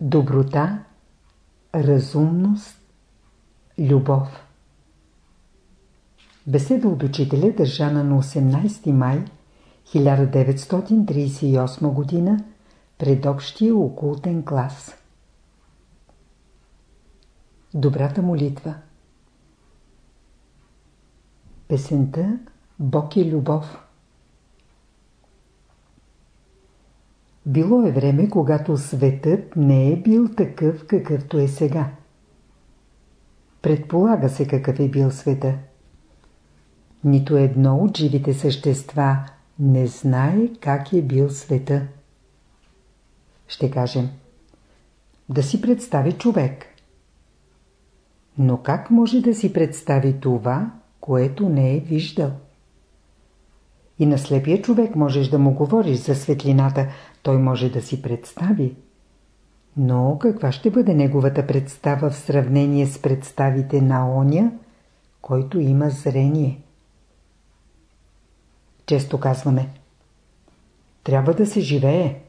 доброта, разумност, любов. Беседа от учителя държана на 18 май 1938 г. пред общия окултен клас. Добрата молитва Песента Бог е любов Било е време, когато светът не е бил такъв, какъвто е сега. Предполага се какъв е бил света. Нито едно от живите същества не знае как е бил света. Ще кажем. Да си представи човек. Но как може да си представи това, което не е виждал? И на слепия човек можеш да му говориш за светлината, той може да си представи. Но каква ще бъде неговата представа в сравнение с представите на оня, който има зрение? Често казваме Трябва да се живее.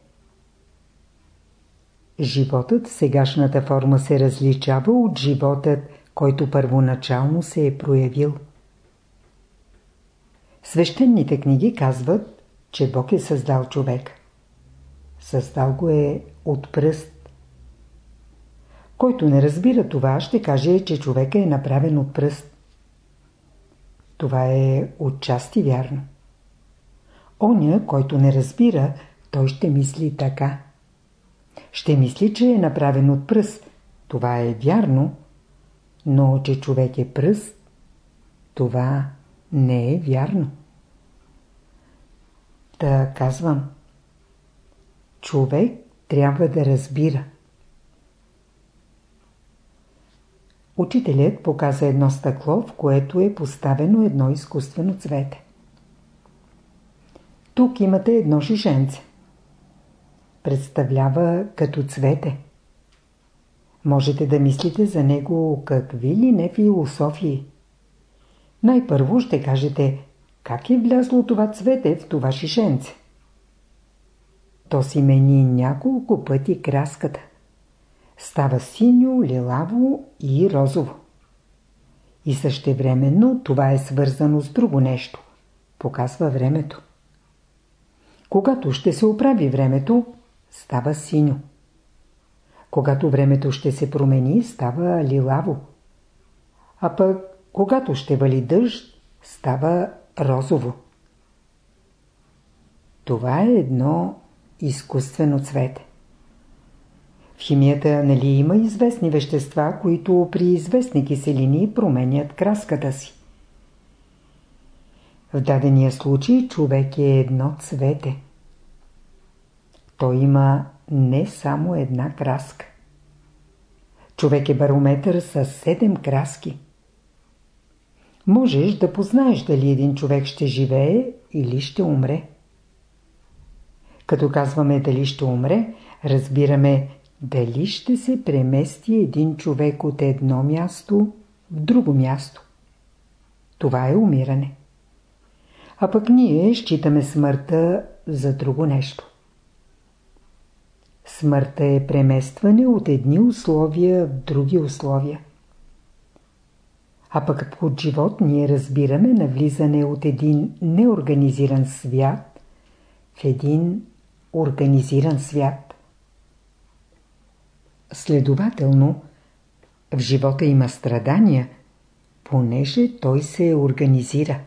Животът в сегашната форма се различава от животът, който първоначално се е проявил. Свещените книги казват, че Бог е създал човек. Създал го е от пръст. Който не разбира това, ще каже, че човека е направен от пръст. Това е отчасти вярно. Оня, който не разбира, той ще мисли така. Ще мисли, че е направен от пръст. Това е вярно, но че човек е пръст, това не е вярно. Та казвам. Човек трябва да разбира. Учителят показа едно стъкло, в което е поставено едно изкуствено цвете. Тук имате едно шишенце. Представлява като цвете. Можете да мислите за него какви ли не философии. Най-първо ще кажете как е влязло това цвете в това шишенце. То си мени няколко пъти краската. Става синьо, лилаво и розово. И същевременно това е свързано с друго нещо. Показва времето. Когато ще се оправи времето, става синьо. Когато времето ще се промени, става лилаво. А пък, когато ще вали дъжд, става розово. Това е едно изкуствено цвете. В химията нали има известни вещества, които при известни киселини променят краската си. В дадения случай човек е едно цвете. Той има не само една краска. Човек е барометър с седем краски. Можеш да познаеш дали един човек ще живее или ще умре. Като казваме дали ще умре, разбираме дали ще се премести един човек от едно място в друго място. Това е умиране. А пък ние считаме смъртта за друго нещо. Смъртта е преместване от едни условия в други условия. А пък под живот ние разбираме навлизане от един неорганизиран свят в един организиран свят. Следователно, в живота има страдания, понеже той се организира.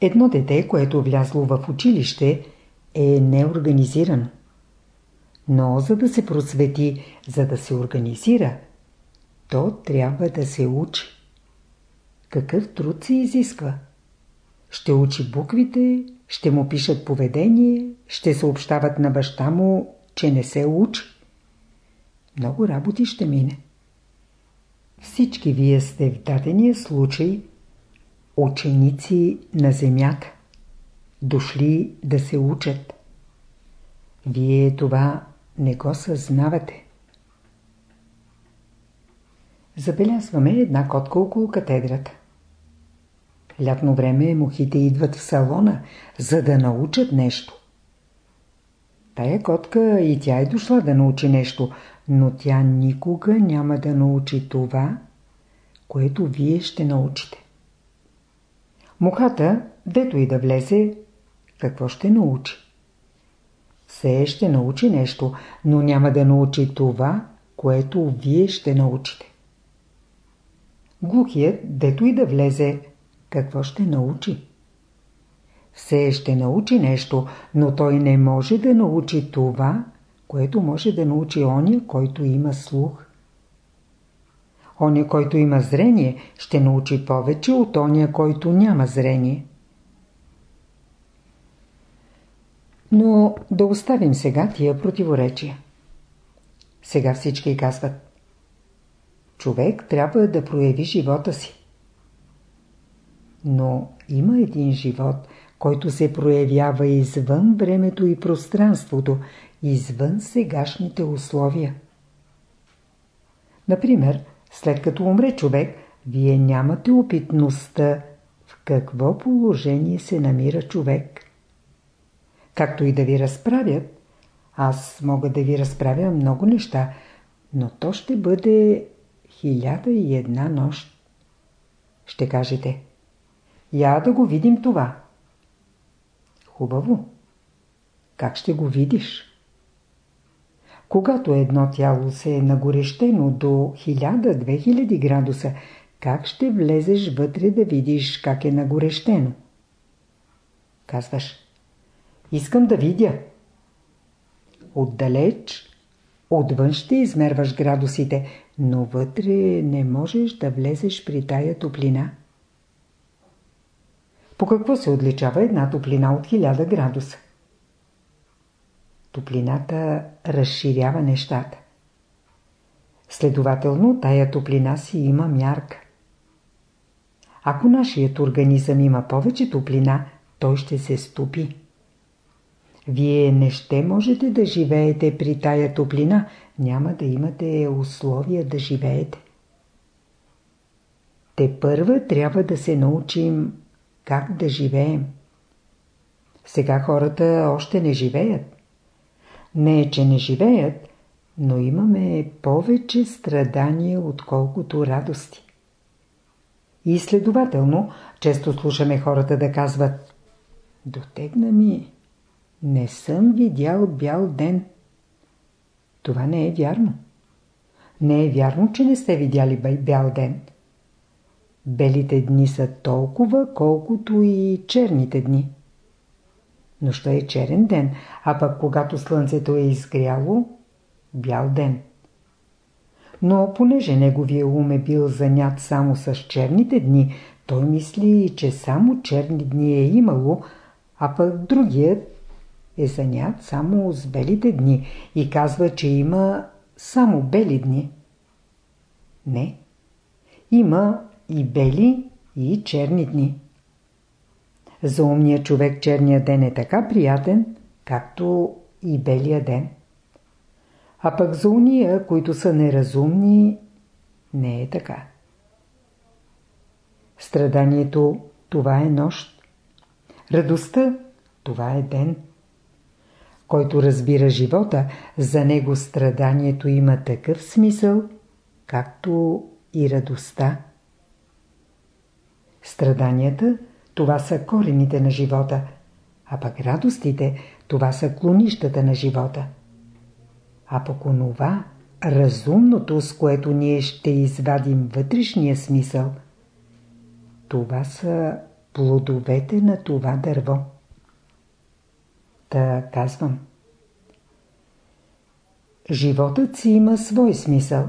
Едно дете, което влязло в училище, е неорганизирано. Но за да се просвети, за да се организира, то трябва да се учи. Какъв труд се изисква? Ще учи буквите, ще му пишат поведение, ще съобщават на баща му, че не се учи. Много работи ще мине. Всички вие сте в дадения случай ученици на земята, дошли да се учат. Вие това не го съзнавате. Забелязваме една котка около катедрата. Лятно време мухите идват в салона, за да научат нещо. Тая котка и тя е дошла да научи нещо, но тя никога няма да научи това, което вие ще научите. Мухата, дето и да влезе, какво ще научи? Все ще научи нещо, но няма да научи това, което вие ще научите. Глухият, дето и да влезе, какво ще научи? Все ще научи нещо, но той не може да научи това, което може да научи оня, който има слух. Оня, който има зрение, ще научи повече от оня, който няма зрение. Но да оставим сега тия противоречия. Сега всички казват. Човек трябва да прояви живота си. Но има един живот, който се проявява извън времето и пространството, извън сегашните условия. Например, след като умре човек, вие нямате опитността в какво положение се намира човек. Както и да ви разправят, аз мога да ви разправя много неща, но то ще бъде хиляда и една нощ. Ще кажете, я да го видим това. Хубаво. Как ще го видиш? Когато едно тяло се е нагорещено до 1000-2000 градуса, как ще влезеш вътре да видиш как е нагорещено? Казваш, искам да видя. Отдалеч, отвън ще измерваш градусите, но вътре не можеш да влезеш при тая топлина. По какво се отличава една топлина от 1000 градуса? Топлината разширява нещата. Следователно, тая топлина си има мярка. Ако нашият организъм има повече топлина, той ще се стопи. Вие не ще можете да живеете при тая топлина, няма да имате условия да живеете. Те първа трябва да се научим как да живеем. Сега хората още не живеят. Не е, че не живеят, но имаме повече страдания, отколкото радости. И следователно, често слушаме хората да казват Дотегна ми, не съм видял бял ден. Това не е вярно. Не е вярно, че не сте видяли бял ден. Белите дни са толкова, колкото и черните дни. Нощта е черен ден, а пък когато слънцето е изгряло, бял ден. Но понеже неговия ум е бил занят само с черните дни, той мисли, че само черни дни е имало, а пък другият е занят само с белите дни и казва, че има само бели дни. Не. Има и бели, и черни дни. За умния човек черния ден е така приятен, както и белия ден. А пък за уния, които са неразумни, не е така. Страданието – това е нощ. Радостта – това е ден. Който разбира живота, за него страданието има такъв смисъл, както и радостта. Страданията – това са корените на живота, а пък радостите, това са клонищата на живота. А пък онова, разумното, с което ние ще извадим вътрешния смисъл, това са плодовете на това дърво. Та казвам. Животът си има свой смисъл.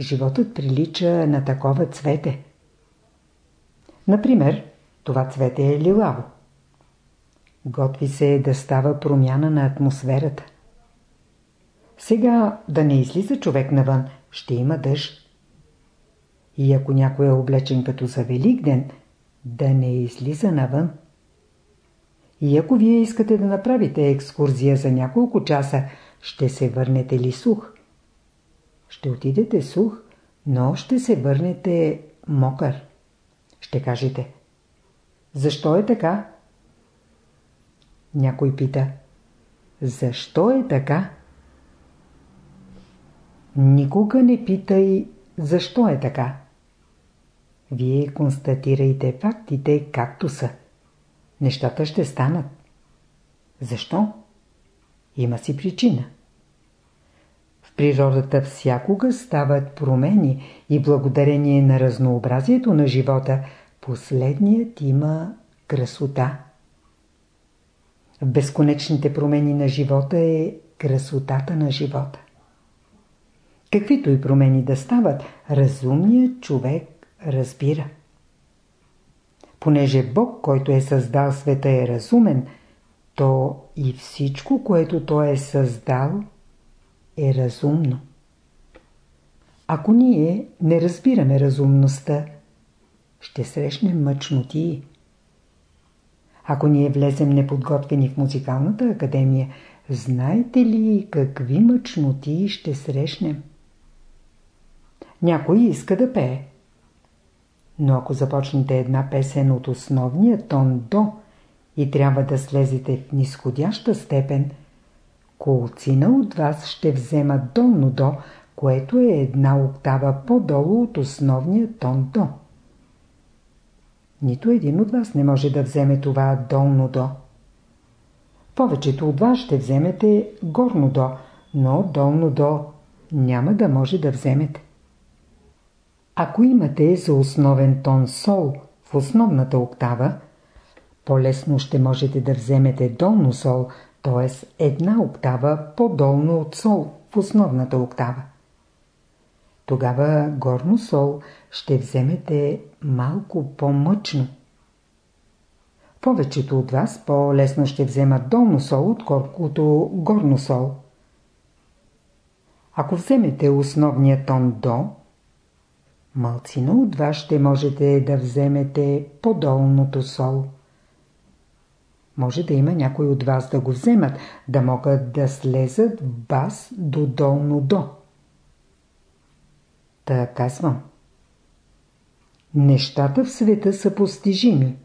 Животът прилича на такова цвете. Например, това цвете е лилаво. Готви се да става промяна на атмосферата. Сега да не излиза човек навън, ще има дъжд. И ако някой е облечен като за Велик ден, да не излиза навън. И ако вие искате да направите екскурзия за няколко часа, ще се върнете ли сух? Ще отидете сух, но ще се върнете мокър. Ще кажете. Защо е така? Някой пита. защо е така? Никога не питай защо е така. Вие констатирайте фактите както са. Нещата ще станат. Защо? Има си причина. Природата всякога стават промени и благодарение на разнообразието на живота, последният има красота. В безконечните промени на живота е красотата на живота. Каквито и промени да стават, разумният човек разбира. Понеже Бог, който е създал света е разумен, то и всичко, което Той е създал, е разумно. Ако ние не разбираме разумността, ще срещнем мъчноти. Ако ние влезем неподготвени в музикалната академия, знаете ли какви мъчноти ще срещнем? Някой иска да пее. Но ако започнете една песен от основния тон до и трябва да слезете в нисходяща степен, колцина от вас ще взема долно до, което е една октава по-долу от основния тон до. Нито един от вас не може да вземе това долно до. Повечето от вас ще вземете горно до, но долно до няма да може да вземете. Ако имате за основен тон сол в основната октава, по-лесно ще можете да вземете долно сол, т.е. една октава по-долно от сол в основната октава. Тогава горно сол ще вземете малко по-мъчно. Повечето от вас по-лесно ще вземат долно сол, отколкото горно сол. Ако вземете основния тон до, малцина от вас ще можете да вземете по-долното сол. Може да има някой от вас да го вземат, да могат да слезат бас до долно до. Та казвам. Нещата в света са постижими.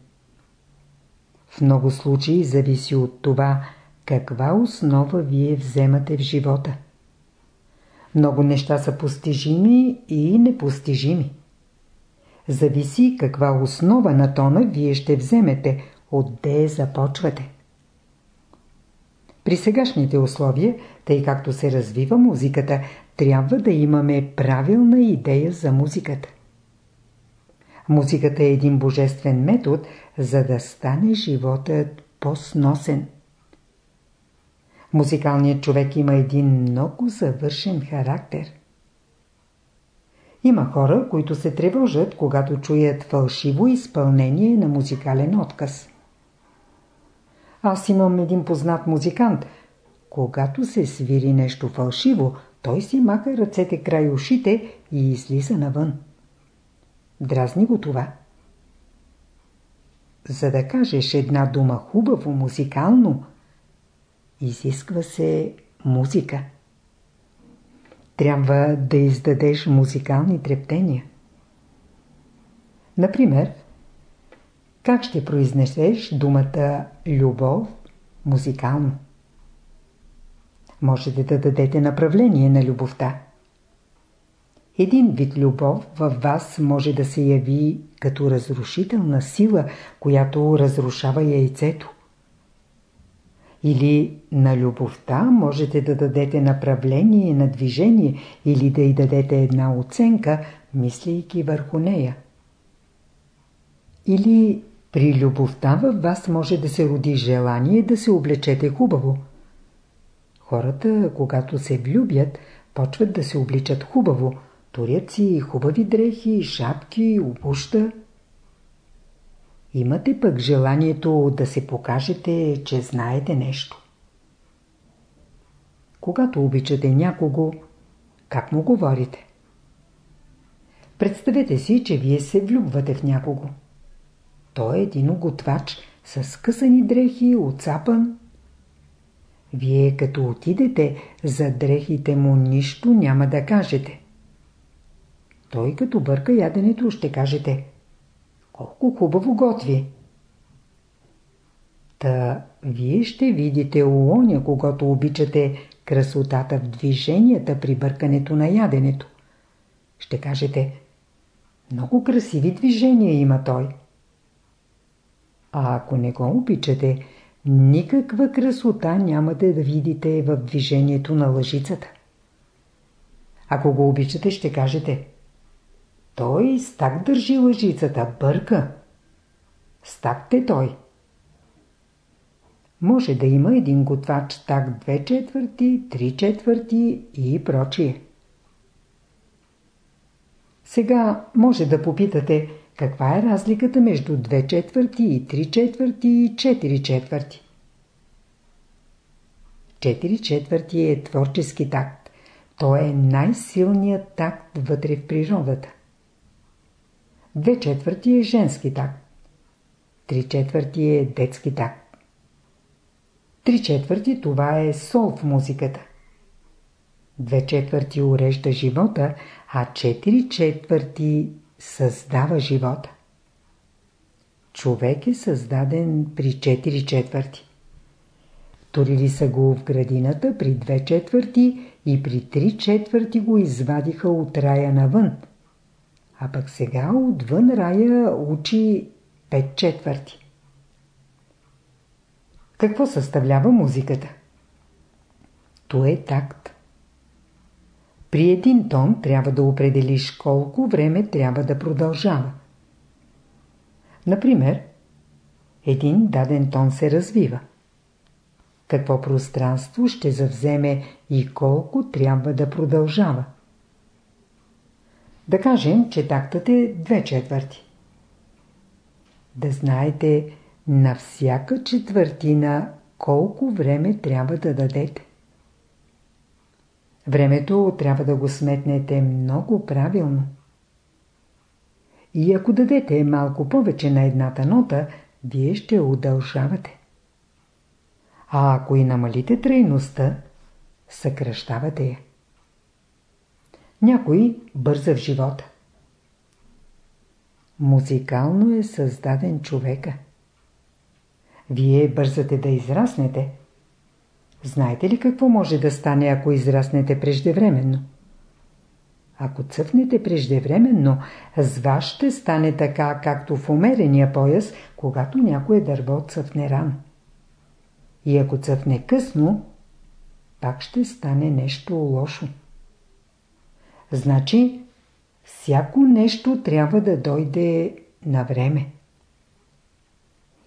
В много случаи зависи от това, каква основа вие вземате в живота. Много неща са постижими и непостижими. Зависи каква основа на тона вие ще вземете, отде започвате. При сегашните условия, тъй както се развива музиката, трябва да имаме правилна идея за музиката. Музиката е един божествен метод, за да стане животът по-сносен. Музикалният човек има един много завършен характер. Има хора, които се тревожат, когато чуят фалшиво изпълнение на музикален отказ. Аз имам един познат музикант. Когато се свири нещо фалшиво, той си маха ръцете край ушите и излиза навън. Дразни го това. За да кажеш една дума хубаво, музикално, изисква се музика. Трябва да издадеш музикални трептения. Например, как ще произнесеш думата любов музикално? Можете да дадете направление на любовта. Един вид любов във вас може да се яви като разрушителна сила, която разрушава яйцето. Или на любовта можете да дадете направление на движение или да й дадете една оценка, мислейки върху нея. Или при любовта във вас може да се роди желание да се облечете хубаво. Хората, когато се влюбят, почват да се обличат хубаво, турят си хубави дрехи, шапки, обуща. Имате пък желанието да се покажете, че знаете нещо. Когато обичате някого, как му говорите? Представете си, че вие се влюбвате в някого. Той е един оготвач с късани дрехи, отцапан. Вие като отидете, за дрехите му нищо няма да кажете. Той като бърка яденето ще кажете Колко хубаво готви! Та вие ще видите у оня, когато обичате красотата в движенията при бъркането на яденето. Ще кажете, много красиви движения има той. А ако не го обичате, никаква красота нямате да видите в движението на лъжицата. Ако го обичате, ще кажете Той стак държи лъжицата, бърка. Стакте той. Може да има един готвач так две четвърти, три четвърти и прочие. Сега може да попитате каква е разликата между две четвърти и три четвърти и четири четвърти. Четири четвърти е творчески такт. Той е най-силният такт вътре в природата. Две четвърти е женски такт. Три четвърти е детски такт. Три четвърти това е сол в музиката. Две четвърти урежда живота, а четири четвърти създава живота. Човек е създаден при четири четвърти. Турили са го в градината при две четвърти и при три четвърти го извадиха от рая навън. А пък сега отвън рая учи пет четвърти. Какво съставлява музиката? То е такт. При един тон трябва да определиш колко време трябва да продължава. Например, един даден тон се развива. Какво пространство ще завземе и колко трябва да продължава. Да кажем, че тактът е две четвърти. Да знаете на всяка четвъртина колко време трябва да дадете. Времето трябва да го сметнете много правилно. И ако дадете малко повече на едната нота, вие ще удължавате. А ако и намалите трайността, съкръщавате я. Някой бърза в живота. Музикално е създаден човека. Вие бързате да израснете – Знаете ли какво може да стане, ако израснете преждевременно? Ако цъфнете преждевременно, с вас ще стане така, както в умерения пояс, когато някое дърво цъфне рано. И ако цъфне късно, пак ще стане нещо лошо. Значи, всяко нещо трябва да дойде на време.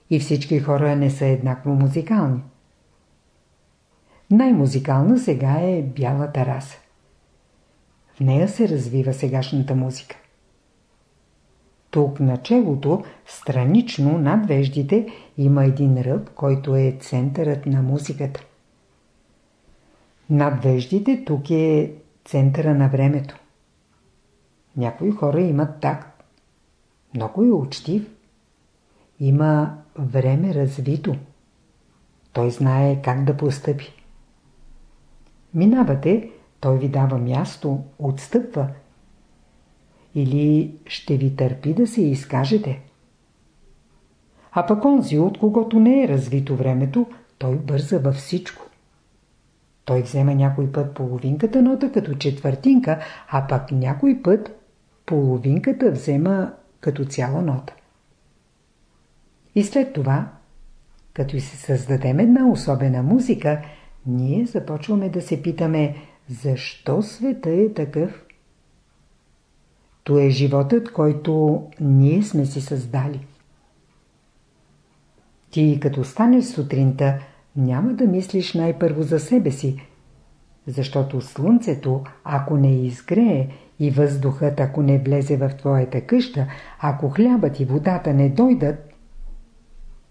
И всички хора не са еднакво музикални. Най-музикална сега е бялата раса. В нея се развива сегашната музика. Тук началото, странично над веждите, има един ръб, който е центърът на музиката. Над веждите тук е центъра на времето. Някои хора имат так. Много е учтив. Има време развито. Той знае как да постъпи. Минавате, той ви дава място, отстъпва. Или ще ви търпи да се изкажете. А пък онзи, от когото не е развито времето, той бърза във всичко. Той взема някой път половинката нота като четвъртинка, а пък някой път половинката взема като цяла нота. И след това, като си създадем една особена музика, ние започваме да се питаме защо света е такъв. То е животът, който ние сме си създали. Ти като станеш сутринта, няма да мислиш най-първо за себе си, защото слънцето, ако не изгрее и въздухът, ако не влезе в твоята къща, ако хлябът и водата не дойдат,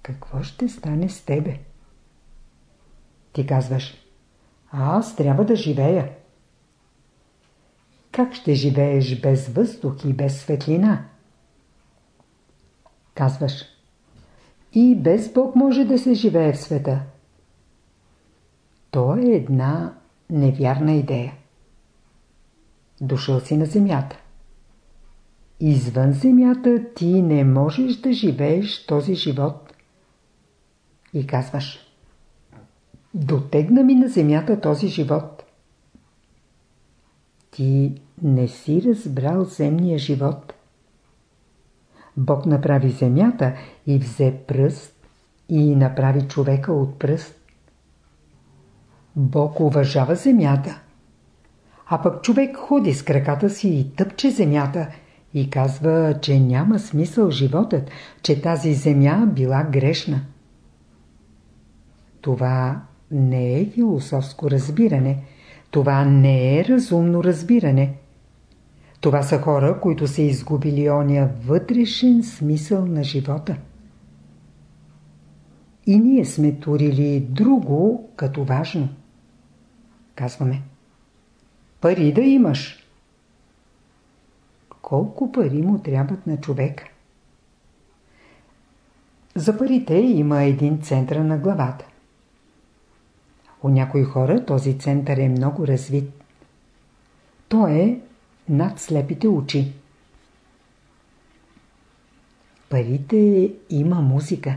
какво ще стане с тебе? Ти казваш, аз трябва да живея. Как ще живееш без въздух и без светлина? Казваш, и без Бог може да се живее в света. То е една невярна идея. Дошъл си на земята. Извън земята ти не можеш да живееш този живот. и казваш Дотегна ми на земята този живот. Ти не си разбрал земния живот. Бог направи земята и взе пръст и направи човека от пръст. Бог уважава земята. А пък човек ходи с краката си и тъпче земята и казва, че няма смисъл животът, че тази земя била грешна. Това не е философско разбиране. Това не е разумно разбиране. Това са хора, които са изгубили ония вътрешен смисъл на живота. И ние сме турили друго като важно. Казваме. Пари да имаш. Колко пари му трябват на човека? За парите има един център на главата. У някои хора този център е много развит. То е над слепите очи. Парите има музика.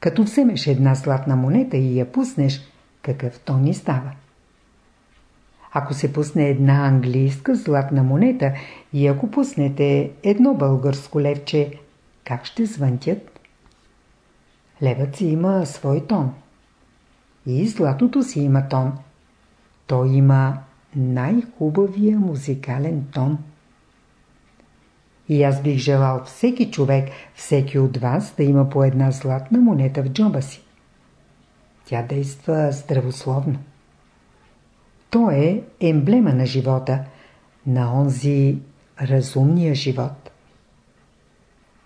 Като вземеш една златна монета и я пуснеш, какъв тон ни става? Ако се пусне една английска златна монета и ако пуснете едно българско левче, как ще звънтят? Левът си има свой тон. И златото си има тон. Той има най-хубавия музикален тон. И аз бих желал всеки човек, всеки от вас да има по една златна монета в джоба си. Тя действа здравословно. То е емблема на живота, на онзи разумния живот.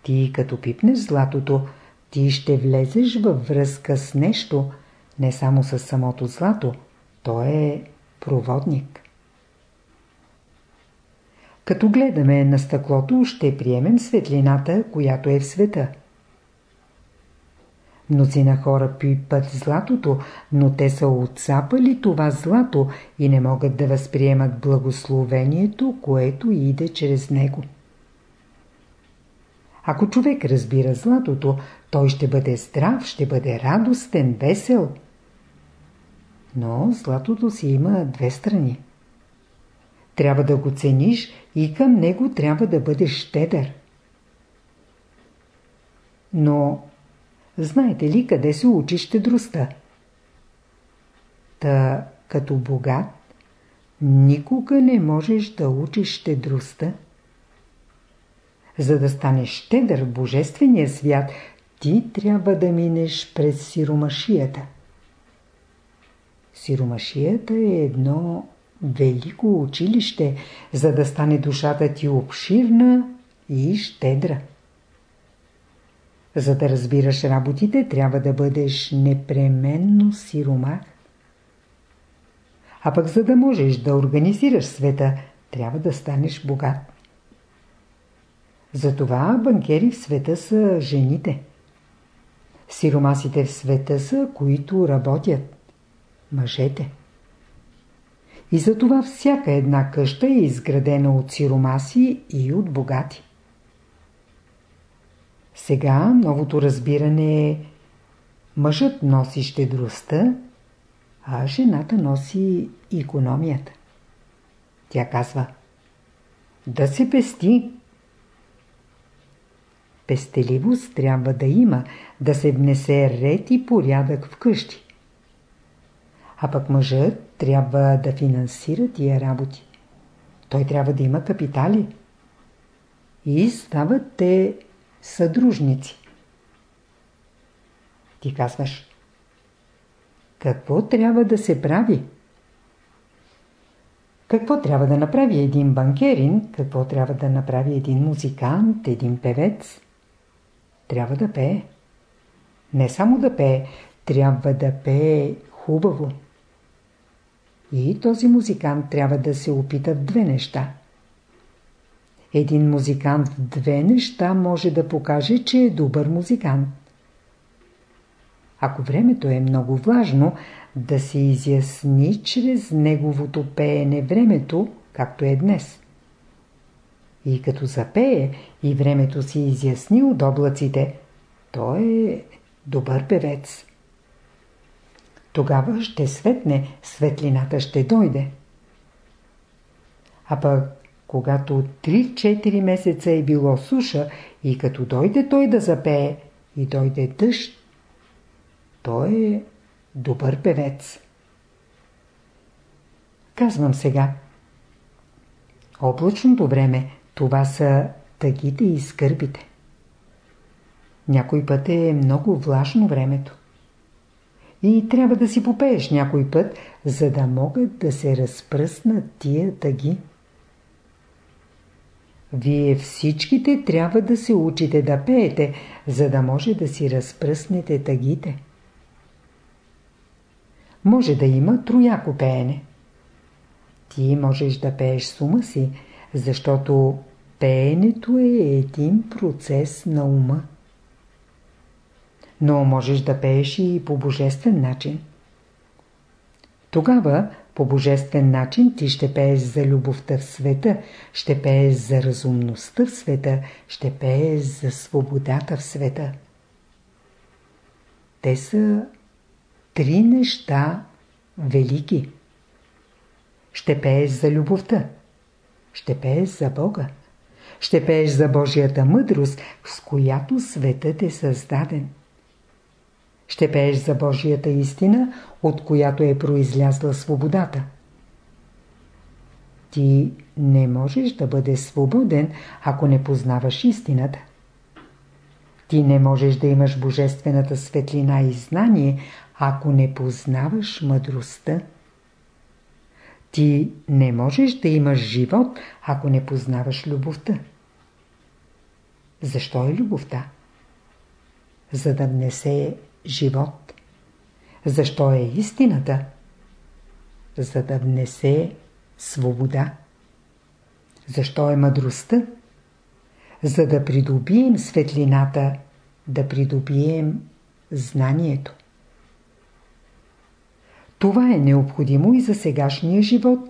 Ти като пипнеш златото, ти ще влезеш във връзка с нещо, не само с самото злато, то е проводник. Като гледаме на стъклото, ще приемем светлината, която е в света – Мнозина хора пипат златото, но те са отцапали това злато и не могат да възприемат благословението, което иде чрез него. Ако човек разбира златото, той ще бъде здрав, ще бъде радостен, весел. Но златото си има две страни. Трябва да го цениш и към него трябва да бъдеш щедър. Но Знаете ли къде се учи щедростта? Та, като богат, никога не можеш да учиш щедростта. За да станеш щедър в божествения свят, ти трябва да минеш през сиромашията. Сиромашията е едно велико училище, за да стане душата ти обширна и щедра. За да разбираш работите, трябва да бъдеш непременно сиромах. А пък за да можеш да организираш света, трябва да станеш богат. Затова банкери в света са жените. Сиромасите в света са, които работят. Мъжете. И затова всяка една къща е изградена от сиромаси и от богати. Сега новото разбиране е мъжът носи щедростта, а жената носи економията. Тя казва да се пести. Пестеливост трябва да има, да се внесе ред и порядък в къщи. А пък мъжът трябва да финансира тия работи. Той трябва да има капитали. И стават те съдружници. Ти казваш, какво трябва да се прави? Какво трябва да направи един банкерин, какво трябва да направи един музикант, един певец? Трябва да пее. Не само да пее, трябва да пее хубаво. И този музикант трябва да се опита в две неща – един музикант в две неща може да покаже, че е добър музикант. Ако времето е много влажно, да се изясни чрез неговото пеене времето, както е днес. И като запее и времето си изясни от облаците, то е добър певец. Тогава ще светне, светлината ще дойде. А пък, когато 3-4 месеца е било суша и като дойде той да запее и дойде дъжд, той е добър певец. Казвам сега. Облачното време, това са тъгите и скърбите. Някой път е много влажно времето. И трябва да си попееш някой път, за да могат да се разпръснат тия тъги. Вие всичките трябва да се учите да пеете, за да може да си разпръснете тъгите. Може да има трояко пеене. Ти можеш да пееш с ума си, защото пеенето е един процес на ума. Но можеш да пееш и по божествен начин. Тогава по божествен начин ти ще пееш за любовта в света, ще пееш за разумността в света, ще пееш за свободата в света. Те са три неща велики. Ще пееш за любовта, ще пееш за Бога, ще пееш за Божията мъдрост, с която светът е създаден. Ще пееш за Божията истина, от която е произлязла свободата. Ти не можеш да бъдеш свободен, ако не познаваш истината. Ти не можеш да имаш божествената светлина и знание, ако не познаваш мъдростта. Ти не можеш да имаш живот, ако не познаваш любовта. Защо е любовта? За да внесе живот. Защо е истината? За да внесе свобода. Защо е мъдростта? За да придобием светлината, да придобием знанието. Това е необходимо и за сегашния живот,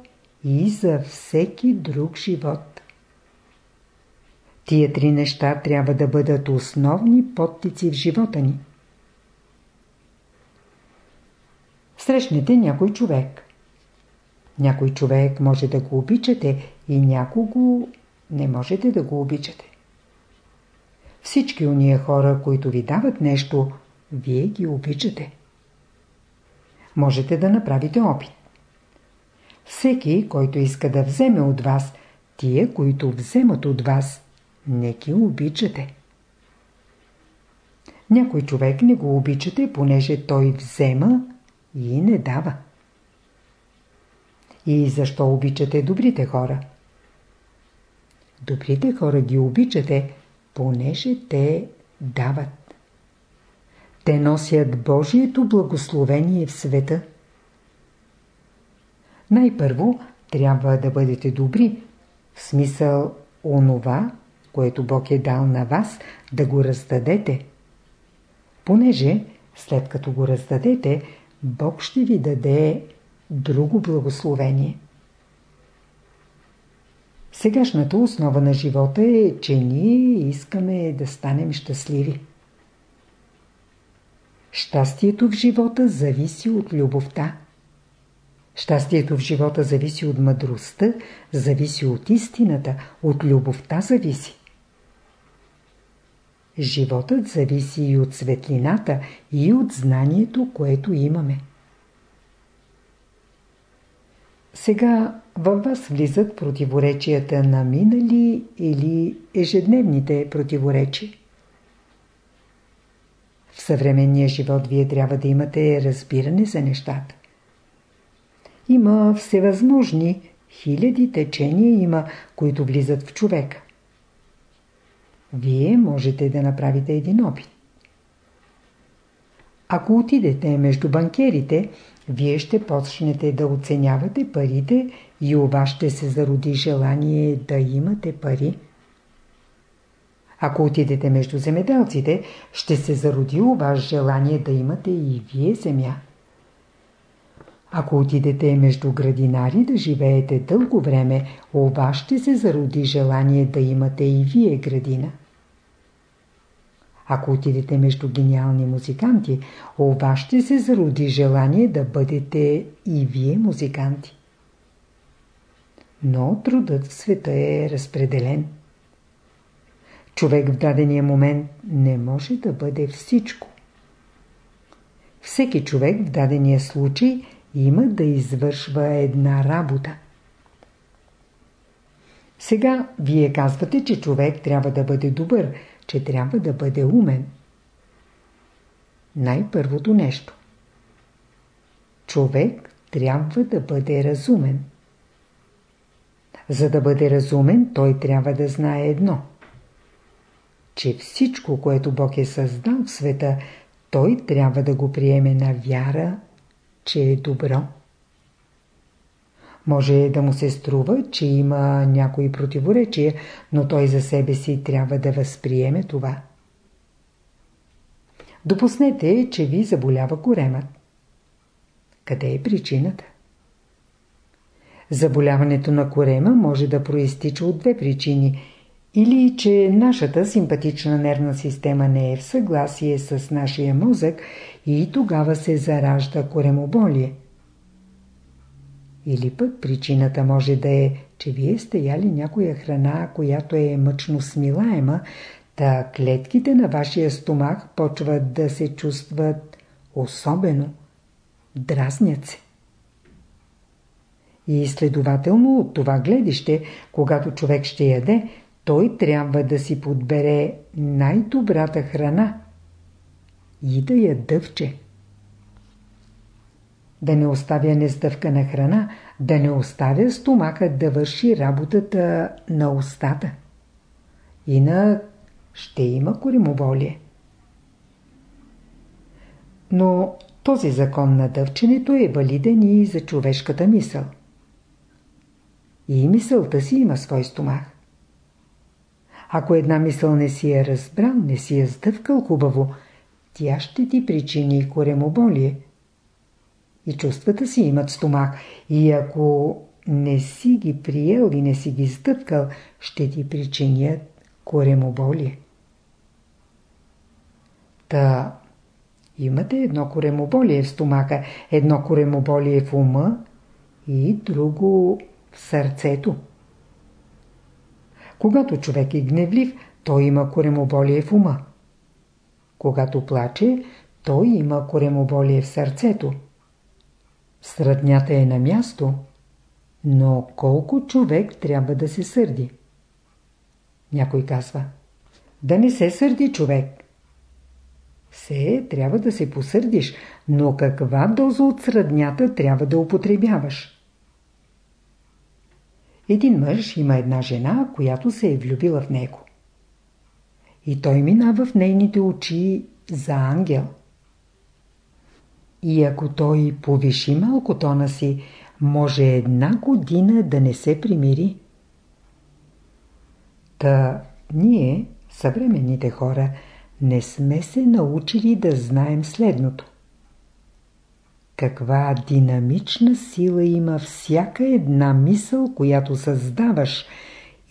и за всеки друг живот. Тия три неща трябва да бъдат основни подтици в живота ни. Срещнете някой човек. Някой човек може да го обичате и някого не можете да го обичате. Всички уния хора, които ви дават нещо, вие ги обичате. Можете да направите опит. Всеки, който иска да вземе от вас, тия, които вземат от вас, не ги обичате. Някой човек не го обичате, понеже той взема и не дава. И защо обичате добрите хора? Добрите хора ги обичате, понеже те дават. Те носят Божието благословение в света. Най-първо трябва да бъдете добри, в смисъл онова, което Бог е дал на вас, да го раздадете. Понеже, след като го раздадете, Бог ще ви даде друго благословение. Сегашната основа на живота е, че ние искаме да станем щастливи. Щастието в живота зависи от любовта. Щастието в живота зависи от мъдростта, зависи от истината, от любовта зависи. Животът зависи и от светлината, и от знанието, което имаме. Сега във вас влизат противоречията на минали или ежедневните противоречия. В съвременния живот вие трябва да имате разбиране за нещата. Има всевъзможни, хиляди течения има, които влизат в човека. Вие можете да направите един опит. Ако отидете между банкерите, вие ще почнете да оценявате парите и у вас ще се зароди желание да имате пари. Ако отидете между земеделците, ще се зароди у вас желание да имате и вие земя. Ако отидете между градинари да живеете дълго време, у вас ще се зароди желание да имате и вие градина. Ако отидете между гениални музиканти, вас ще се зароди желание да бъдете и вие музиканти. Но трудът в света е разпределен. Човек в дадения момент не може да бъде всичко. Всеки човек в дадения случай има да извършва една работа. Сега вие казвате, че човек трябва да бъде добър, че трябва да бъде умен. Най-първото нещо. Човек трябва да бъде разумен. За да бъде разумен, той трябва да знае едно. Че всичко, което Бог е създал в света, той трябва да го приеме на вяра, че е добро. Може да му се струва, че има някои противоречия, но той за себе си трябва да възприеме това. Допуснете, че ви заболява коремът. Къде е причината? Заболяването на корема може да проистича от две причини. Или, че нашата симпатична нервна система не е в съгласие с нашия мозък и тогава се заражда коремоболие – или пък причината може да е, че вие сте яли някоя храна, която е мъчно смилаема, та клетките на вашия стомах почват да се чувстват особено, дразнят се. И следователно от това гледище, когато човек ще яде, той трябва да си подбере най-добрата храна и да я дъвче да не оставя нездъвкана храна, да не оставя стомаха да върши работата на устата. Инак ще има коремоболие. Но този закон на дъвченето е валиден и за човешката мисъл. И мисълта си има свой стомах. Ако една мисъл не си е разбрал, не си е сдъвкал хубаво, тя ще ти причини коремоболие – и чувствата си имат стомах. И ако не си ги приел и не си ги стъпкал, ще ти причинят коремоболие. Та имате едно коремоболие в стомаха, едно коремоболие в ума и друго в сърцето. Когато човек е гневлив, той има коремоболие в ума. Когато плаче, той има коремоболие в сърцето. Среднята е на място, но колко човек трябва да се сърди? Някой казва, да не се сърди човек. Се, трябва да се посърдиш, но каква доза от среднята трябва да употребяваш? Един мъж има една жена, която се е влюбила в него. И той минава в нейните очи за ангел. И ако той повиши малко тона си, може една година да не се примири. Та ние, съвременните хора, не сме се научили да знаем следното. Каква динамична сила има всяка една мисъл, която създаваш,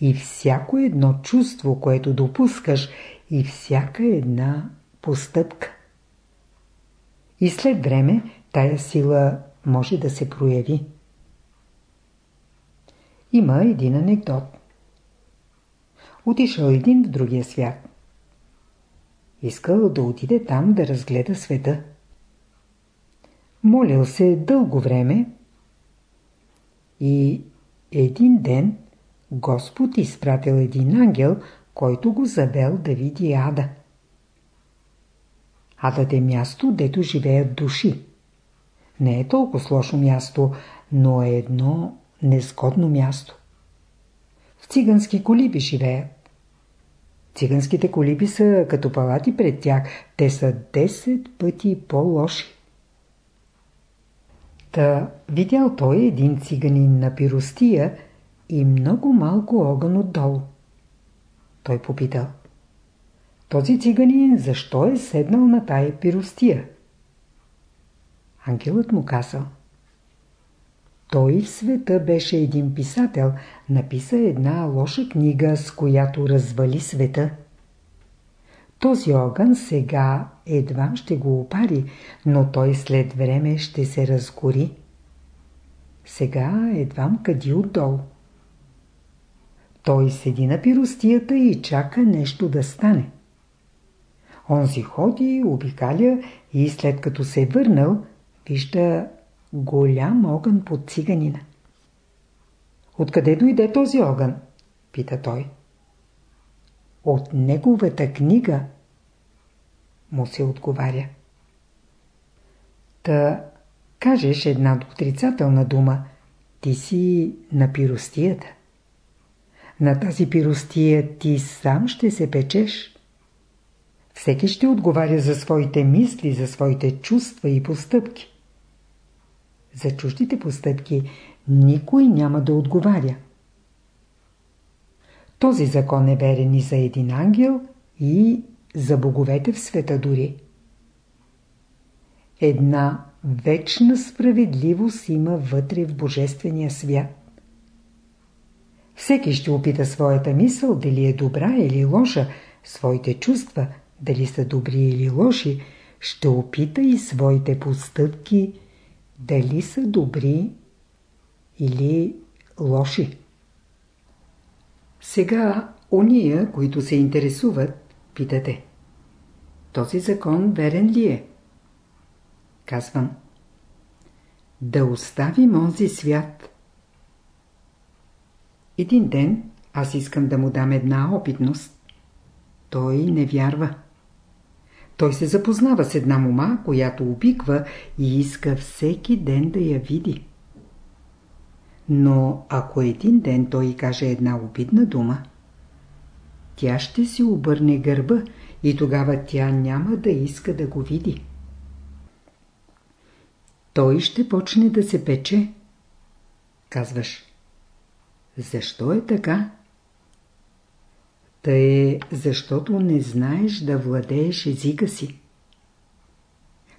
и всяко едно чувство, което допускаш, и всяка една постъпка. И след време тая сила може да се прояви. Има един анекдот. Отишъл един в другия свят. Искал да отиде там да разгледа света. Молил се дълго време и един ден Господ изпратил един ангел, който го завел да види ада а даде място, дето живеят души. Не е толкова лошо място, но е едно незгодно място. В цигански колиби живеят. Циганските колиби са като палати пред тях. Те са 10 пъти по-лоши. Та видял той един циганин на пиростия и много малко огън отдолу. Той попитал. Този циганин защо е седнал на тая пиростия? Ангелът му казал. Той в света беше един писател, написа една лоша книга, с която развали света. Този огън сега едва ще го опари, но той след време ще се разгори. Сега едвам къди отдолу. Той седи на пиростията и чака нещо да стане. Онзи ходи, обикаля и след като се е върнал, вижда голям огън под циганина. Откъде дойде този огън? Пита той. От неговата книга му се отговаря. Та кажеш една отрицателна дума, ти си на пиростията. На тази пиростия ти сам ще се печеш. Всеки ще отговаря за своите мисли, за своите чувства и постъпки. За чуждите постъпки никой няма да отговаря. Този закон е верен и за един ангел и за боговете в света дори. Една вечна справедливост има вътре в Божествения свят. Всеки ще опита своята мисъл дали е добра или лоша, своите чувства дали са добри или лоши, ще опита и своите постъпки дали са добри или лоши. Сега, уния, които се интересуват, питате. Този закон верен ли е? Казвам. Да оставим онзи свят. Един ден аз искам да му дам една опитност. Той не вярва. Той се запознава с една мома, която обиква и иска всеки ден да я види. Но ако един ден той каже една обидна дума, тя ще си обърне гърба и тогава тя няма да иска да го види. Той ще почне да се пече. Казваш, защо е така? Тъй, защото не знаеш да владееш езика си.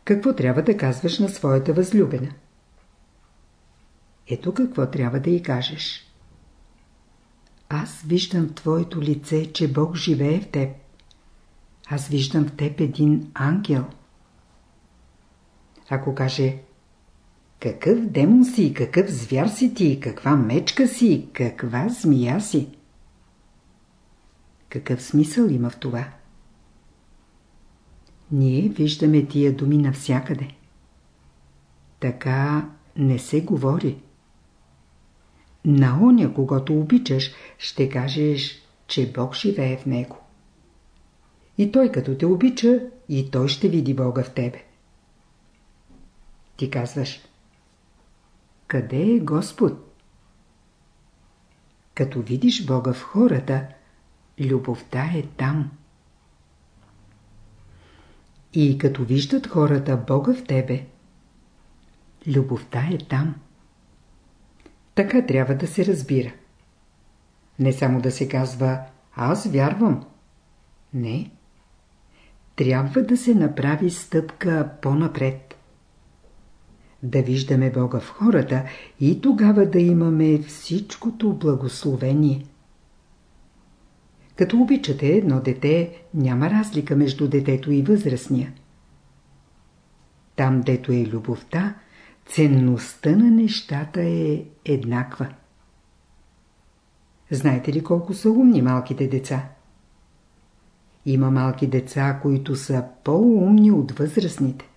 Какво трябва да казваш на своята възлюбена? Ето какво трябва да й кажеш. Аз виждам в твоето лице, че Бог живее в теб. Аз виждам в теб един ангел. Ако каже какъв демон си, какъв звяр си ти, каква мечка си, каква змия си. Какъв смисъл има в това? Ние виждаме тия думи навсякъде. Така не се говори. На оня, когато обичаш, ще кажеш, че Бог живее в него. И той като те обича, и той ще види Бога в тебе. Ти казваш, къде е Господ? Като видиш Бога в хората, любовта е там. И като виждат хората Бога в тебе, любовта е там. Така трябва да се разбира. Не само да се казва аз вярвам. Не. Трябва да се направи стъпка по-напред. Да виждаме Бога в хората и тогава да имаме всичкото благословение. Като обичате едно дете, няма разлика между детето и възрастния. Там, дето е любовта, ценността на нещата е еднаква. Знаете ли колко са умни малките деца? Има малки деца, които са по-умни от възрастните.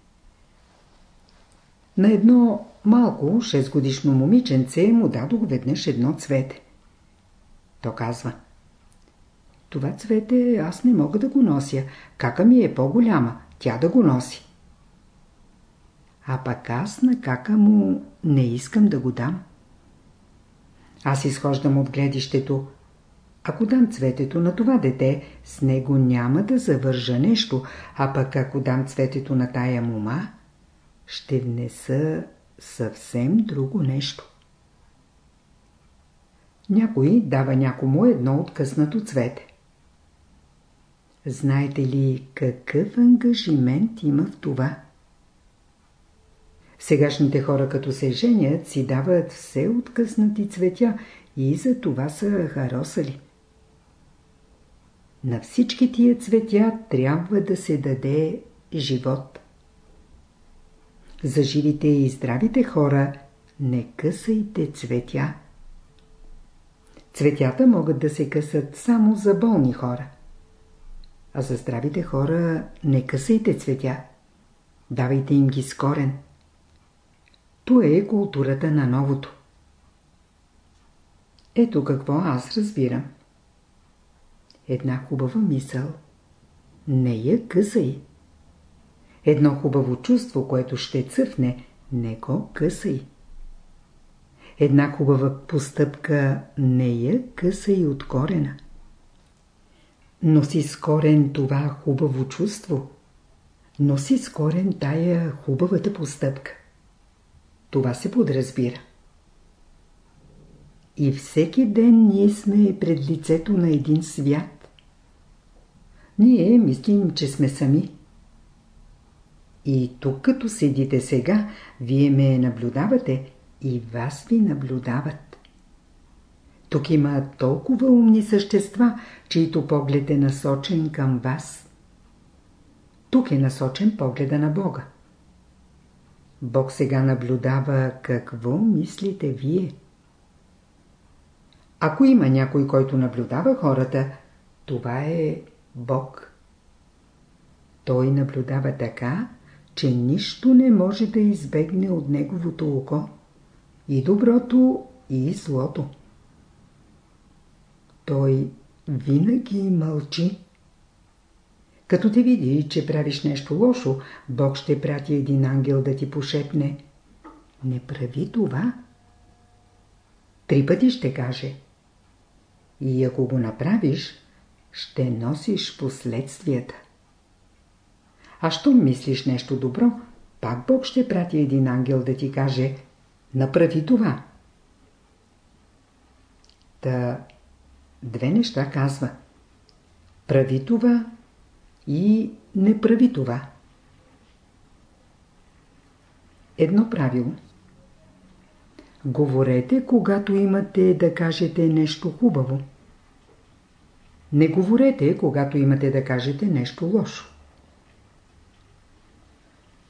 На едно малко 6 годишно момиченце му дадох веднъж едно цвете. То казва Това цвете аз не мога да го нося. Кака ми е по-голяма, тя да го носи а пък аз на кака му не искам да го дам. Аз изхождам от гледището. Ако дам цветето на това дете, с него няма да завържа нещо, а пък ако дам цветето на тая мума, ще внеса съвсем друго нещо. Някой дава някому едно откъснато цвете. Знаете ли какъв ангажимент има в това? Сегашните хора като се женят си дават все откъснати цветя и за това са харосали. на всички тия цветя трябва да се даде живот. За живите и здравите хора не късайте цветя. Цветята могат да се късат само за болни хора. А за здравите хора не късайте цветя. Давайте им ги с корен. То е културата на новото. Ето какво аз разбирам. Една хубава мисъл. Не я късай. Едно хубаво чувство, което ще цъфне, не го късай. Една хубава постъпка не я късай от корена. Носи с корен това хубаво чувство. Носи с корен тая хубавата постъпка. Това се подразбира. И всеки ден ние сме пред лицето на един свят. Ние мислим, че сме сами. И тук като седите сега, вие ме наблюдавате и вас ви наблюдават. Тук има толкова умни същества, чието поглед е насочен към вас. Тук е насочен погледа на Бога. Бог сега наблюдава какво мислите вие. Ако има някой, който наблюдава хората, това е Бог. Той наблюдава така, че нищо не може да избегне от неговото око. И доброто, и злото. Той винаги мълчи. Като ти види, че правиш нещо лошо, Бог ще прати един ангел да ти пошепне. Не прави това. Три пъти ще каже. И ако го направиш, ще носиш последствията. А що мислиш нещо добро, пак Бог ще прати един ангел да ти каже Направи това. Та две неща казва. Прави това и не прави това. Едно правило. Говорете, когато имате да кажете нещо хубаво. Не говорете, когато имате да кажете нещо лошо.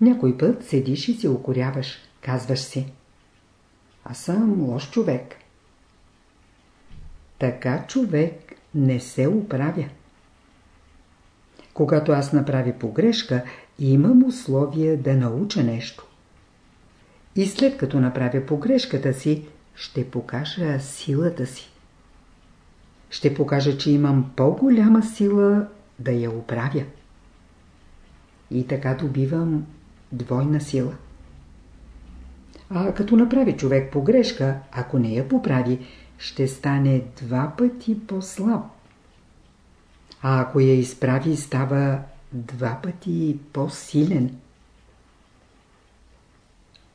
Някой път седиш и се укоряваш. Казваш си. Аз съм лош човек. Така човек не се оправя. Когато аз направя погрешка, имам условия да науча нещо. И след като направя погрешката си, ще покажа силата си. Ще покажа, че имам по-голяма сила да я оправя. И така добивам двойна сила. А като направи човек погрешка, ако не я поправи, ще стане два пъти по-слаб. А ако я изправи, става два пъти по-силен.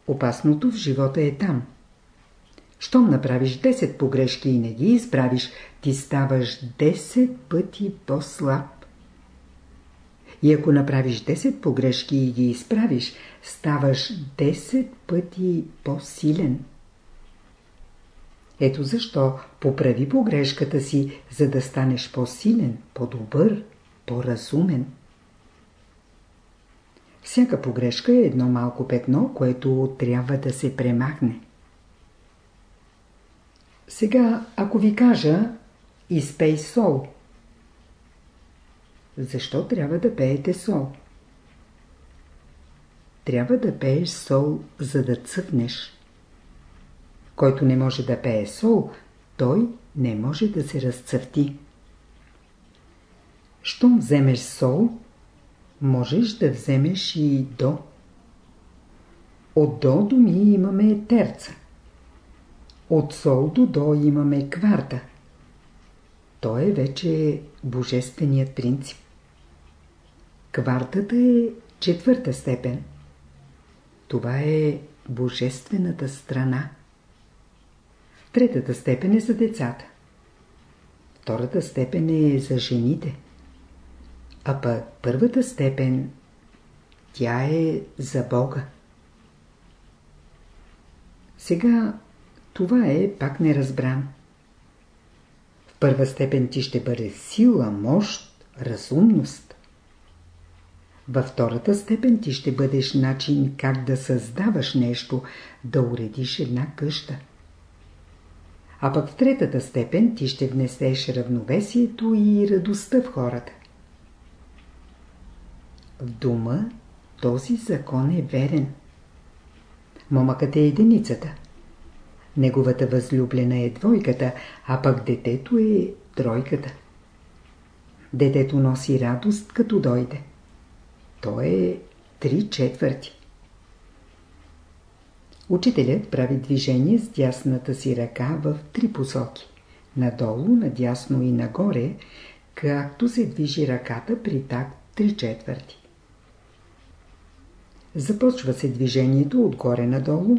Опасното в живота е там. Щом направиш 10 погрешки и не ги изправиш, ти ставаш 10 пъти по-слаб. И ако направиш 10 погрешки и ги изправиш, ставаш 10 пъти по-силен. Ето защо поправи погрешката си, за да станеш по-силен, по-добър, по-разумен. Всяка погрешка е едно малко петно, което трябва да се премахне. Сега, ако ви кажа, изпей сол. Защо трябва да пеете сол? Трябва да пееш сол, за да цъфнеш. Който не може да пее сол, той не може да се разцъфти. Щом вземеш сол, можеш да вземеш и до. От до до ми имаме терца. От сол до до имаме кварта. Той е вече божественият принцип. Квартата е четвърта степен. Това е божествената страна. Третата степен е за децата. Втората степен е за жените. А пък първата степен, тя е за Бога. Сега това е пак неразбран първа степен ти ще бъде сила, мощ, разумност. Във втората степен ти ще бъдеш начин как да създаваш нещо, да уредиш една къща. А пък в третата степен ти ще внесеш равновесието и радостта в хората. В дума този закон е верен. Момъкът е единицата. Неговата възлюблена е двойката, а пък детето е тройката. Детето носи радост, като дойде. То е три четвърти. Учителят прави движение с дясната си ръка в три посоки. Надолу, надясно и нагоре, както се движи ръката при такт три четвърти. Започва се движението отгоре надолу.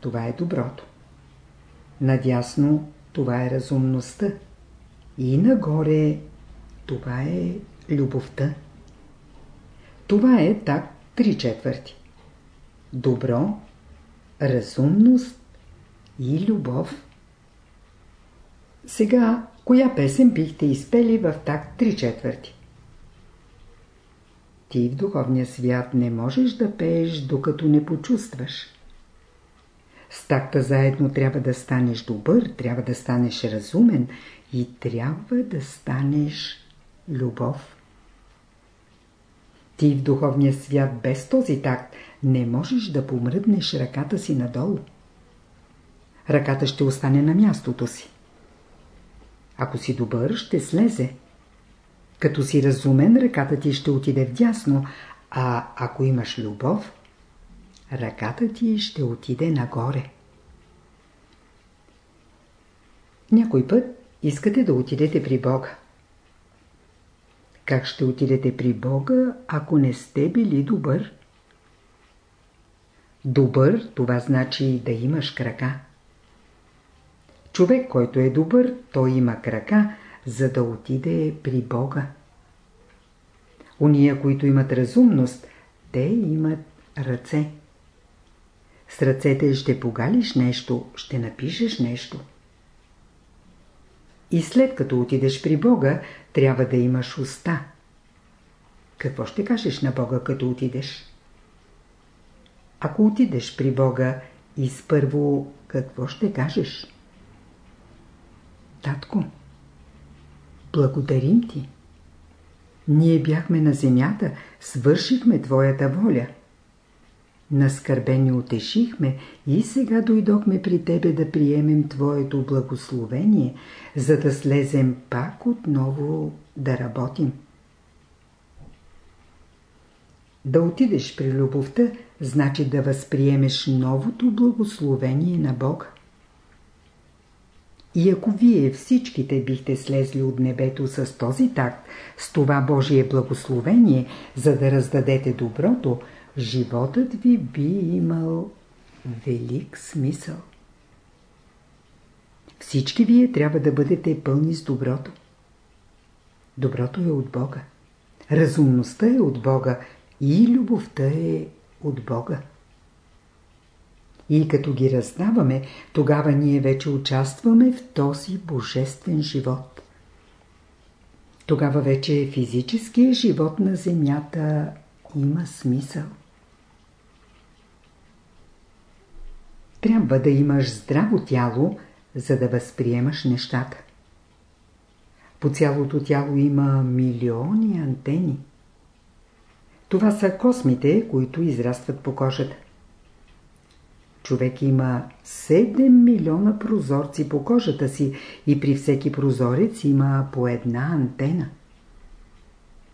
Това е доброто. Надясно това е разумността. И нагоре това е любовта. Това е так три четвърти. Добро, разумност и любов. Сега, коя песен бихте изпели в так три четвърти? Ти в духовния свят не можеш да пееш, докато не почувстваш. С такта заедно трябва да станеш добър, трябва да станеш разумен и трябва да станеш любов. Ти в духовния свят без този такт не можеш да помръднеш ръката си надолу. Ръката ще остане на мястото си. Ако си добър, ще слезе. Като си разумен, ръката ти ще отиде вдясно, а ако имаш любов, ръката ти ще отиде нагоре. Някой път искате да отидете при Бога. Как ще отидете при Бога, ако не сте били добър? Добър, това значи да имаш крака. Човек, който е добър, той има крака, за да отиде при Бога. Уния, които имат разумност, те имат ръце. С ръцете ще погалиш нещо, ще напишеш нещо. И след като отидеш при Бога, трябва да имаш уста. Какво ще кажеш на Бога, като отидеш? Ако отидеш при Бога, изпърво какво ще кажеш? Татко, благодарим ти. Ние бяхме на земята, свършихме Твоята воля. Наскърбени утешихме и сега дойдохме при Тебе да приемем Твоето благословение, за да слезем пак отново да работим. Да отидеш при любовта, значи да възприемеш новото благословение на Бога. И ако вие всичките бихте слезли от небето с този такт, с това Божие благословение, за да раздадете доброто, животът ви би имал велик смисъл. Всички вие трябва да бъдете пълни с доброто. Доброто е от Бога. Разумността е от Бога и любовта е от Бога. И като ги раздаваме, тогава ние вече участваме в този божествен живот. Тогава вече физическия живот на Земята има смисъл. Трябва да имаш здраво тяло, за да възприемаш нещата. По цялото тяло има милиони антени. Това са космите, които израстват по кожата. Човек има 7 милиона прозорци по кожата си и при всеки прозорец има по една антена.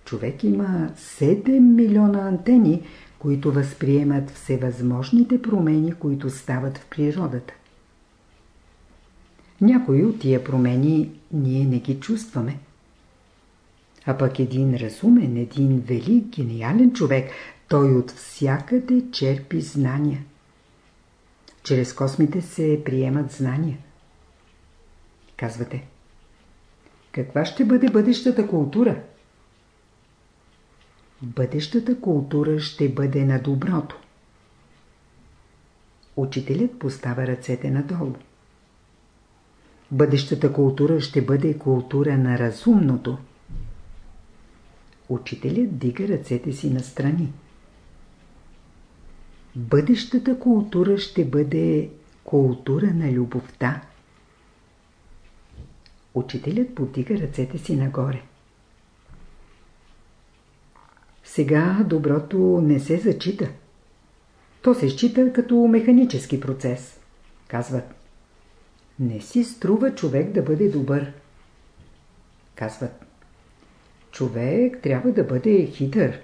Човек има 7 милиона антени, които възприемат всевъзможните промени, които стават в природата. Някои от тия промени ние не ги чувстваме. А пък един разумен, един велик, гениален човек, той от всякъде черпи знания. Чрез космите се приемат знания. Казвате, каква ще бъде бъдещата култура? Бъдещата култура ще бъде на доброто. Учителят поставя ръцете надолу. Бъдещата култура ще бъде култура на разумното. Учителят дига ръцете си настрани. Бъдещата култура ще бъде култура на любовта. Учителят подига ръцете си нагоре. Сега доброто не се зачита. То се счита като механически процес. Казват. Не си струва човек да бъде добър. Казват. Човек трябва да бъде хитър.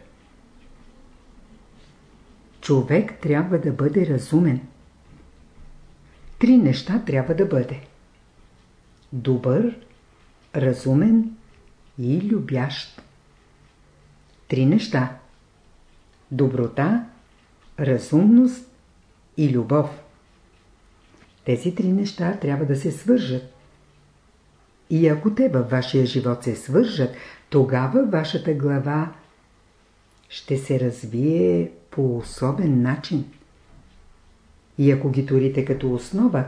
Човек трябва да бъде разумен. Три неща трябва да бъде. Добър, разумен и любящ. Три неща. Доброта, разумност и любов. Тези три неща трябва да се свържат. И ако те във вашия живот се свържат, тогава вашата глава ще се развие по особен начин. И ако ги турите като основа,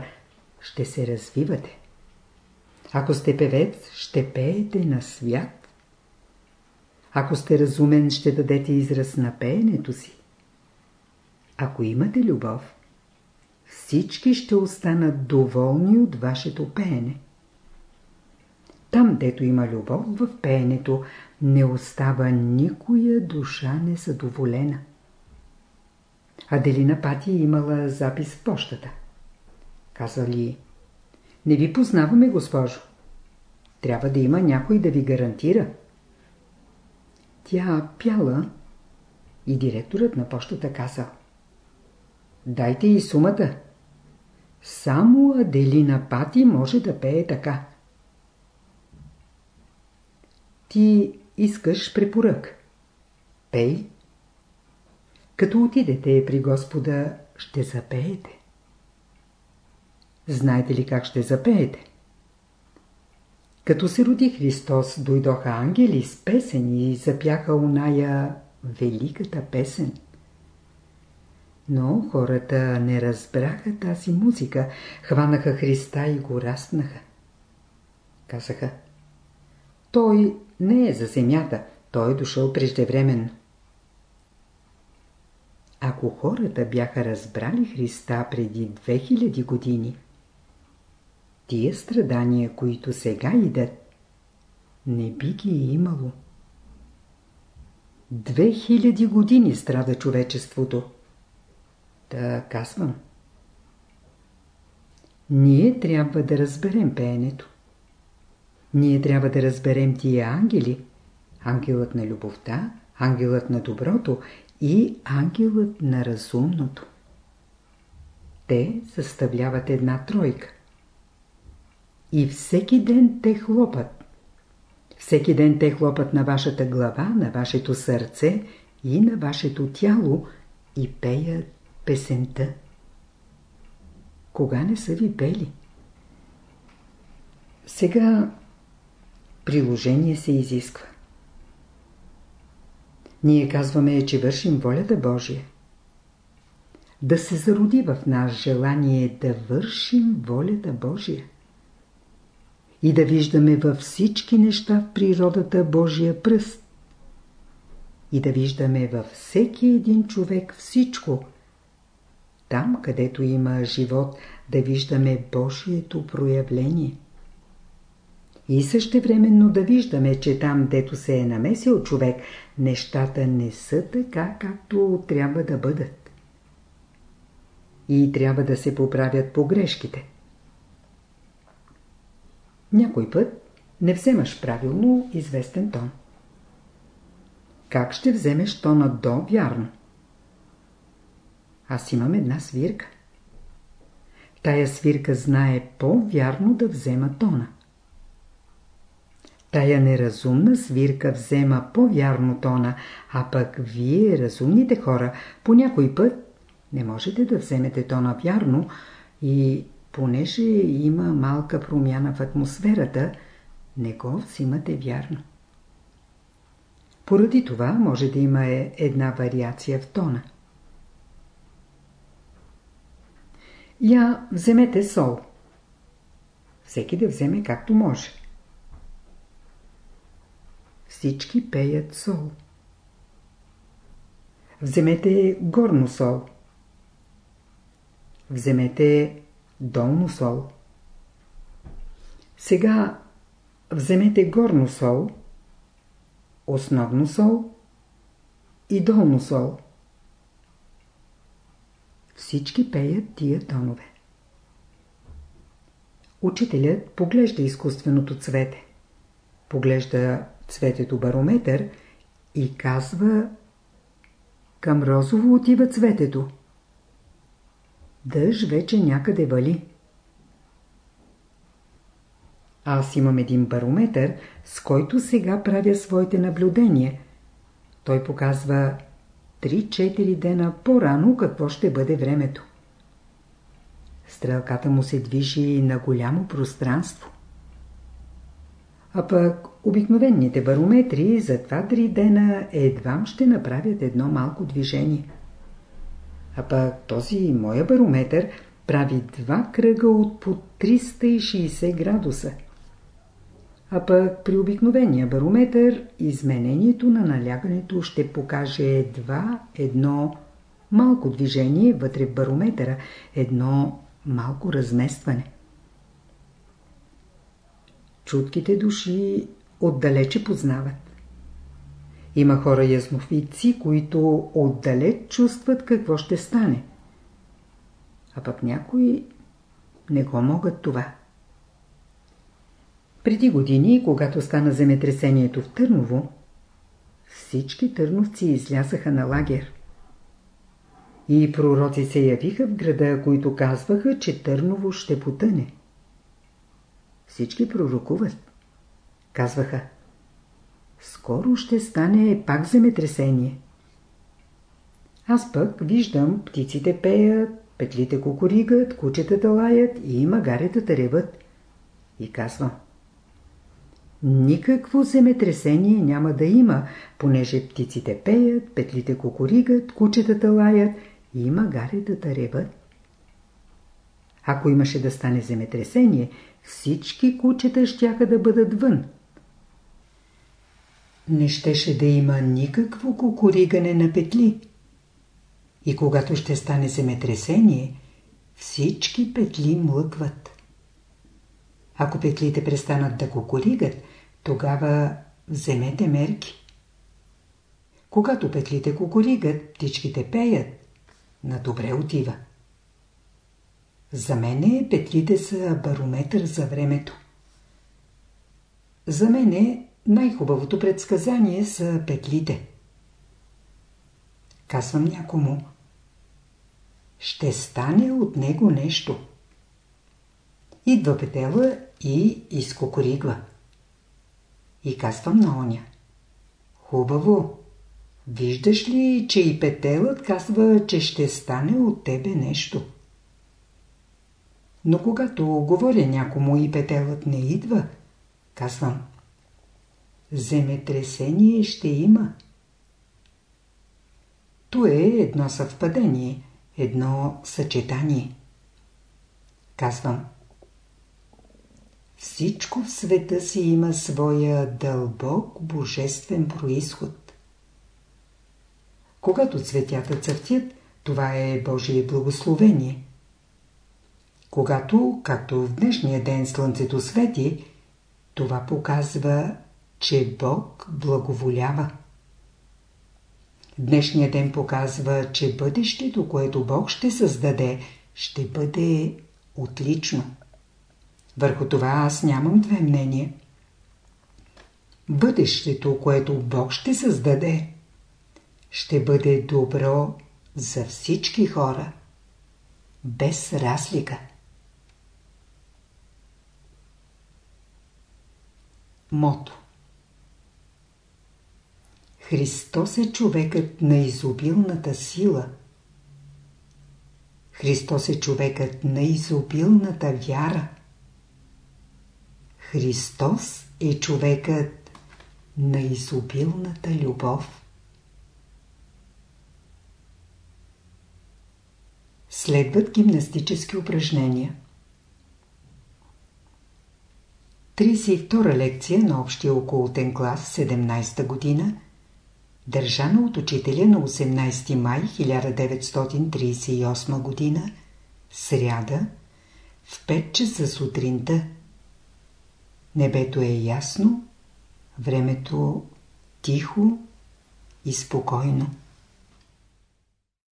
ще се развивате. Ако сте певец, ще пеете на свят. Ако сте разумен, ще дадете израз на пеенето си. Ако имате любов, всички ще останат доволни от вашето пеене. Там, дето има любов в пеенето, не остава никоя душа незадоволена. Аделина Пати имала запис в почтата. Казали, не ви познаваме, госпожо. Трябва да има някой да ви гарантира. Тя пяла и директорът на почтата казал. Дайте и сумата. Само Аделина Пати може да пее така. Ти искаш препорък. Пей. Като отидете при Господа, ще запеете. Знаете ли как ще запеете? Като се роди Христос, дойдоха ангели с песен и запяха оная великата песен. Но хората не разбраха тази музика, хванаха Христа и го растнаха. Казаха, той не е за земята, той е дошъл преждевременно. Ако хората бяха разбрали Христа преди 2000 години, тия страдания, които сега идат, не би ги имало. 2000 години страда човечеството. Та казвам. Ние трябва да разберем пеенето. Ние трябва да разберем тия ангели. Ангелът на любовта, ангелът на доброто и ангелът на разумното. Те съставляват една тройка. И всеки ден те хлопат. Всеки ден те хлопат на вашата глава, на вашето сърце и на вашето тяло и пеят песента. Кога не са ви пели? Сега приложение се изисква. Ние казваме, че вършим волята Божия. Да се зароди в нас желание да вършим волята Божия. И да виждаме във всички неща в природата Божия пръст. И да виждаме във всеки един човек всичко. Там, където има живот, да виждаме Божието проявление и същевременно да виждаме, че там, дето се е намесил човек, нещата не са така, както трябва да бъдат. И трябва да се поправят погрешките. Някой път не вземаш правилно известен тон. Как ще вземеш тона до вярно? Аз имам една свирка. Тая свирка знае по-вярно да взема тона. Тая неразумна свирка взема по-вярно тона, а пък вие, разумните хора, по някой път не можете да вземете тона вярно и понеже има малка промяна в атмосферата, не го взимате вярно. Поради това може да има една вариация в тона. Я вземете сол. Всеки да вземе както може. Всички пеят сол. Вземете горно сол. Вземете долно сол. Сега вземете горно сол, основно сол и долно сол. Всички пеят тия тонове. Учителят поглежда изкуственото цвете. Поглежда цветето барометър и казва към розово отива цветето. Дъжд вече някъде вали. Аз имам един барометър, с който сега правя своите наблюдения. Той показва 3-4 дена по-рано какво ще бъде времето. Стрелката му се движи на голямо пространство. А пък обикновените барометри за 2-3 дена едвам ще направят едно малко движение. А пък този моя барометр прави два кръга от по 360 градуса. А пък при обикновения барометър изменението на налягането ще покаже едва едно малко движение вътре в барометъра, едно малко разместване. Чутките души отдалече познават. Има хора яснофици, които отдалеч чувстват какво ще стане. А пък някои не го могат това. Преди години, когато стана земетресението в Търново, всички търновци излязаха на лагер. И пророци се явиха в града, които казваха, че Търново ще потъне. Всички пророкуват. Казваха, скоро ще стане пак земетресение. Аз пък виждам птиците пеят, петлите кукуригат, кучетата лаят и магаретата реват. И казвам, Никакво земетресение няма да има, понеже птиците пеят, петлите кукуригат, кучетата лаят и магаретата реват. Ако имаше да стане земетресение, всички кучета щяха да бъдат вън. Не щеше да има никакво кукуригане на петли. И когато ще стане земетресение, всички петли млъкват. Ако петлите престанат да кукуригат, тогава вземете мерки. Когато петлите кукуригат, птичките пеят, на добре отива. За мене петлите са барометър за времето. За мене най-хубавото предсказание са петлите. Казвам някому. Ще стане от него нещо. Идва петела и изкокоригва. И казвам на оня. Хубаво. Виждаш ли, че и петелът казва, че ще стане от тебе нещо? Но когато говоря някому и петелът не идва, казвам. Земетресение ще има. То е едно съвпадение, едно съчетание. Казвам. Всичко в света си има своя дълбок божествен происход. Когато цветята цъфтят, това е Божие благословение. Когато, както в днешния ден слънцето свети, това показва, че Бог благоволява. Днешният ден показва, че бъдещето, което Бог ще създаде, ще бъде отлично. Върху това аз нямам две мнения. Бъдещето, което Бог ще създаде, ще бъде добро за всички хора, без разлика. Мото Христос е човекът на изобилната сила. Христос е човекът на изобилната вяра. Христос е човекът на изобилната любов. Следват гимнастически упражнения. 32 лекция на общия околотен клас 17-та година, държана от учителя на 18 май 1938 година, сряда, в 5 часа сутринта. Небето е ясно, времето тихо и спокойно.